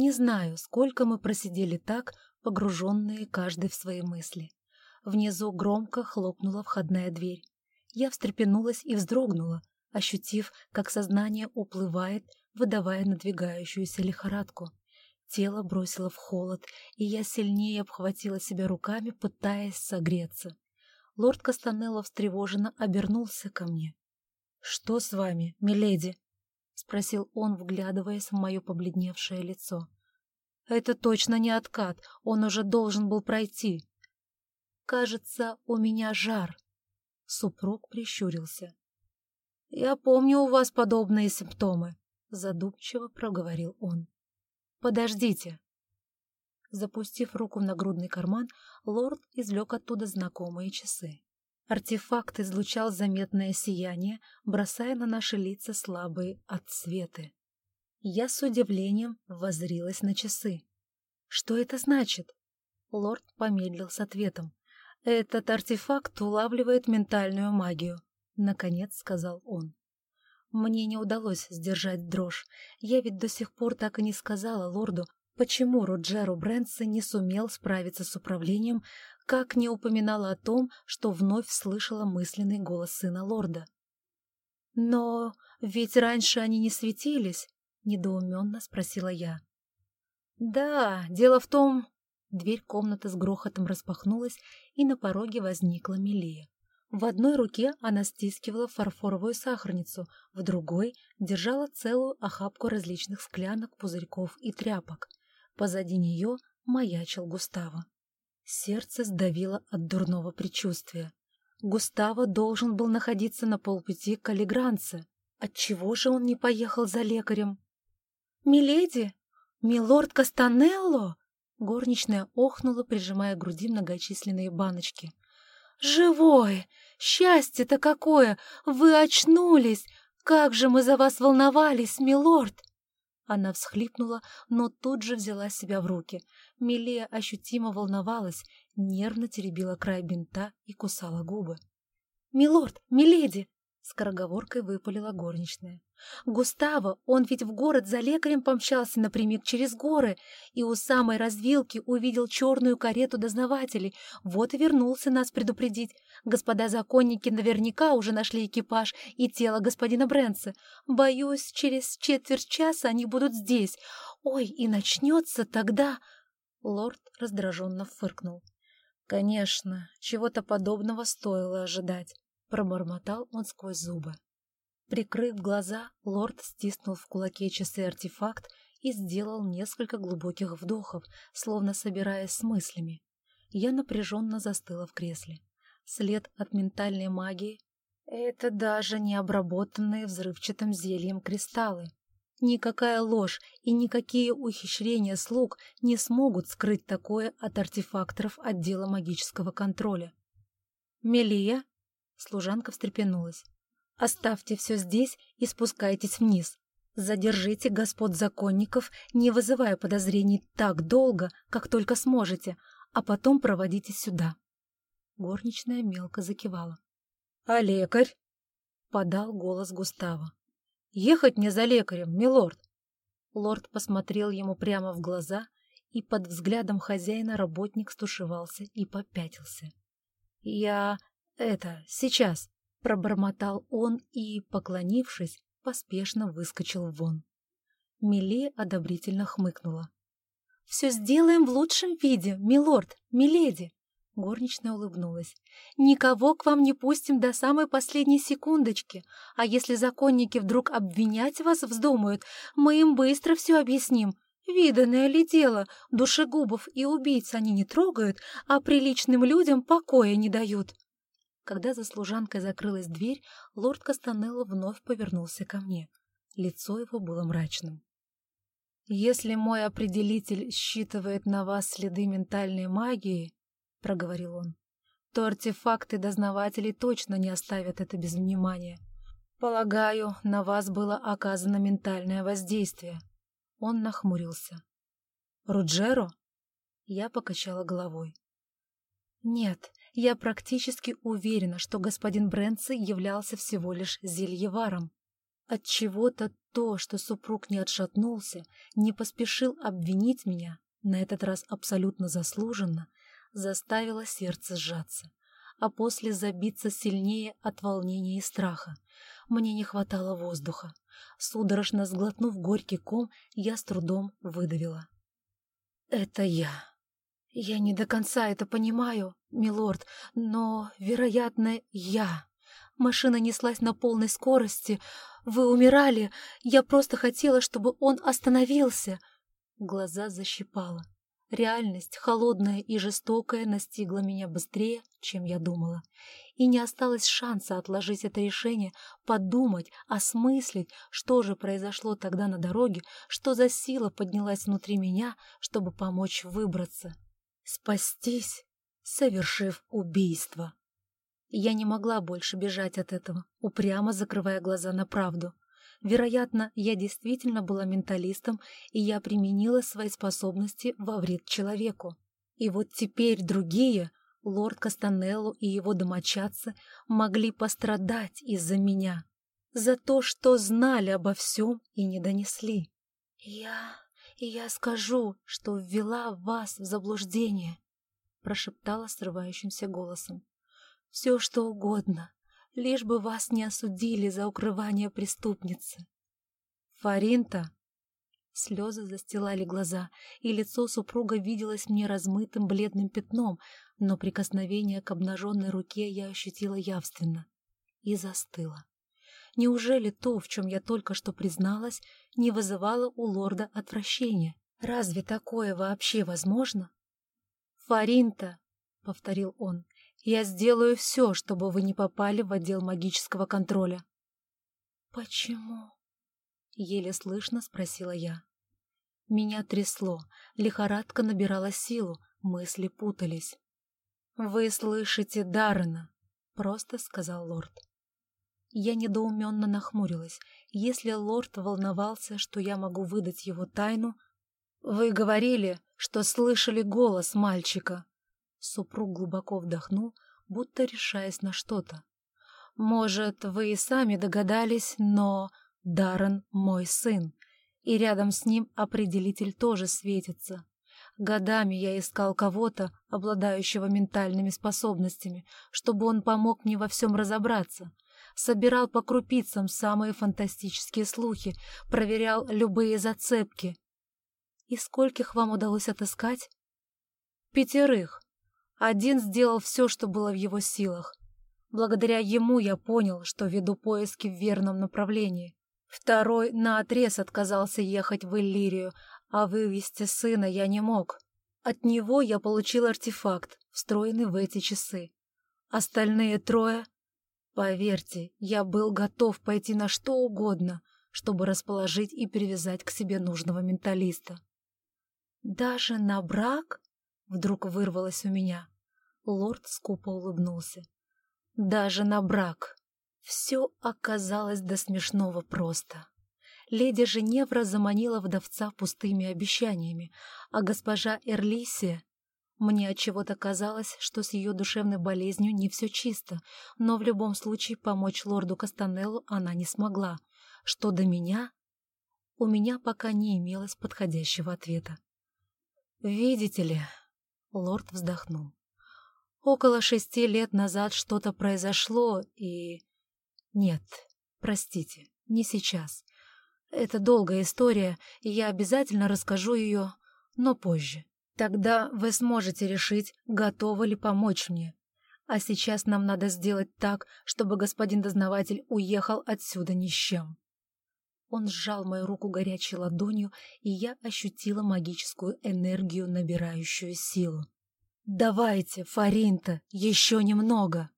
Не знаю, сколько мы просидели так, погруженные каждый в свои мысли. Внизу громко хлопнула входная дверь. Я встрепенулась и вздрогнула, ощутив, как сознание уплывает, выдавая надвигающуюся лихорадку. Тело бросило в холод, и я сильнее обхватила себя руками, пытаясь согреться. Лорд Кастанелло встревоженно обернулся ко мне. — Что с вами, миледи? — спросил он, вглядываясь в мое побледневшее лицо. — Это точно не откат, он уже должен был пройти. — Кажется, у меня жар. Супруг прищурился. — Я помню у вас подобные симптомы, — задумчиво проговорил он. — Подождите. Запустив руку в нагрудный карман, лорд извлек оттуда знакомые часы. Артефакт излучал заметное сияние, бросая на наши лица слабые отсветы. Я с удивлением воззрилась на часы. «Что это значит?» Лорд помедлил с ответом. «Этот артефакт улавливает ментальную магию», — наконец сказал он. Мне не удалось сдержать дрожь. Я ведь до сих пор так и не сказала лорду, почему Роджеру Брэнси не сумел справиться с управлением, как не упоминала о том, что вновь слышала мысленный голос сына лорда. «Но ведь раньше они не светились», — недоуменно спросила я. «Да, дело в том...» Дверь комнаты с грохотом распахнулась, и на пороге возникла Милия. В одной руке она стискивала фарфоровую сахарницу, в другой держала целую охапку различных склянок, пузырьков и тряпок. Позади нее маячил Густаво. Сердце сдавило от дурного предчувствия. Густаво должен был находиться на полпути к Каллигранце. Отчего же он не поехал за лекарем? «Миледи! Милорд Кастанелло!» Горничная охнула, прижимая к груди многочисленные баночки. «Живой! Счастье-то какое! Вы очнулись! Как же мы за вас волновались, милорд!» Она всхлипнула, но тут же взяла себя в руки. Милея ощутимо волновалась, нервно теребила край бинта и кусала губы. «Милорд, миледи!» — скороговоркой выпалила горничная. «Густаво, он ведь в город за лекарем помчался напрямик через горы и у самой развилки увидел черную карету дознавателей, вот и вернулся нас предупредить. Господа законники наверняка уже нашли экипаж и тело господина Брэнса. Боюсь, через четверть часа они будут здесь. Ой, и начнется тогда...» Лорд раздраженно фыркнул. «Конечно, чего-то подобного стоило ожидать», — пробормотал он сквозь зубы. Прикрыв глаза, лорд стиснул в кулаке часы артефакт и сделал несколько глубоких вдохов, словно собираясь с мыслями. Я напряженно застыла в кресле след от ментальной магии — это даже не обработанные взрывчатым зельем кристаллы. Никакая ложь и никакие ухищрения слуг не смогут скрыть такое от артефакторов отдела магического контроля. «Мелия?» — служанка встрепенулась. «Оставьте все здесь и спускайтесь вниз. Задержите господ законников, не вызывая подозрений так долго, как только сможете, а потом проводите сюда». Горничная мелко закивала. — А лекарь? — подал голос Густава. — Ехать мне за лекарем, милорд. Лорд посмотрел ему прямо в глаза, и под взглядом хозяина работник стушевался и попятился. — Я... это... сейчас... — пробормотал он и, поклонившись, поспешно выскочил вон. Миле одобрительно хмыкнула. — Все сделаем в лучшем виде, милорд, миледи. Горничная улыбнулась. «Никого к вам не пустим до самой последней секундочки. А если законники вдруг обвинять вас вздумают, мы им быстро все объясним. Виданное ли дело, душегубов и убийц они не трогают, а приличным людям покоя не дают». Когда за служанкой закрылась дверь, лорд Кастанелло вновь повернулся ко мне. Лицо его было мрачным. «Если мой определитель считывает на вас следы ментальной магии, — проговорил он, — то артефакты дознавателей точно не оставят это без внимания. Полагаю, на вас было оказано ментальное воздействие. Он нахмурился. Руджеро? Я покачала головой. Нет, я практически уверена, что господин Брэнси являлся всего лишь зельеваром. От чего то то, что супруг не отшатнулся, не поспешил обвинить меня, на этот раз абсолютно заслуженно, заставило сердце сжаться, а после забиться сильнее от волнения и страха. Мне не хватало воздуха. Судорожно сглотнув горький ком, я с трудом выдавила. «Это я. Я не до конца это понимаю, милорд, но, вероятно, я. Машина неслась на полной скорости. Вы умирали. Я просто хотела, чтобы он остановился». Глаза защипала. Реальность, холодная и жестокая, настигла меня быстрее, чем я думала. И не осталось шанса отложить это решение, подумать, осмыслить, что же произошло тогда на дороге, что за сила поднялась внутри меня, чтобы помочь выбраться. Спастись, совершив убийство. Я не могла больше бежать от этого, упрямо закрывая глаза на правду. Вероятно, я действительно была менталистом, и я применила свои способности во вред человеку. И вот теперь другие, лорд Кастанелло и его домочадцы, могли пострадать из-за меня, за то, что знали обо всем и не донесли. «Я... я скажу, что ввела вас в заблуждение», — прошептала срывающимся голосом. «Все, что угодно, лишь бы вас не осудили за укрывание преступницы. Фаринта! Слезы застилали глаза, и лицо супруга виделось мне размытым бледным пятном, но прикосновение к обнаженной руке я ощутила явственно и застыла. Неужели то, в чем я только что призналась, не вызывало у лорда отвращения? Разве такое вообще возможно? «Фаринта!» — повторил он. Я сделаю все, чтобы вы не попали в отдел магического контроля. «Почему?» — еле слышно спросила я. Меня трясло, лихорадка набирала силу, мысли путались. «Вы слышите Даррена», — просто сказал лорд. Я недоуменно нахмурилась. Если лорд волновался, что я могу выдать его тайну... «Вы говорили, что слышали голос мальчика», Супруг глубоко вдохнул, будто решаясь на что-то. «Может, вы и сами догадались, но Даррен — мой сын, и рядом с ним определитель тоже светится. Годами я искал кого-то, обладающего ментальными способностями, чтобы он помог мне во всем разобраться. Собирал по крупицам самые фантастические слухи, проверял любые зацепки. И скольких вам удалось отыскать? Пятерых. Один сделал все, что было в его силах. Благодаря ему я понял, что веду поиски в верном направлении. Второй наотрез отказался ехать в Иллирию, а вывести сына я не мог. От него я получил артефакт, встроенный в эти часы. Остальные трое... Поверьте, я был готов пойти на что угодно, чтобы расположить и привязать к себе нужного менталиста. «Даже на брак?» Вдруг вырвалось у меня. Лорд скупо улыбнулся. Даже на брак. Все оказалось до смешного просто. Леди Женевра заманила вдовца пустыми обещаниями, а госпожа Эрлисия... Мне от чего то казалось, что с ее душевной болезнью не все чисто, но в любом случае помочь лорду Кастанеллу она не смогла. Что до меня... У меня пока не имелось подходящего ответа. «Видите ли...» Лорд вздохнул. Около шести лет назад что-то произошло, и... Нет, простите, не сейчас. Это долгая история, и я обязательно расскажу ее, но позже. Тогда вы сможете решить, готовы ли помочь мне. А сейчас нам надо сделать так, чтобы господин дознаватель уехал отсюда ни с чем. Он сжал мою руку горячей ладонью, и я ощутила магическую энергию, набирающую силу. «Давайте, Фаринта, еще немного!»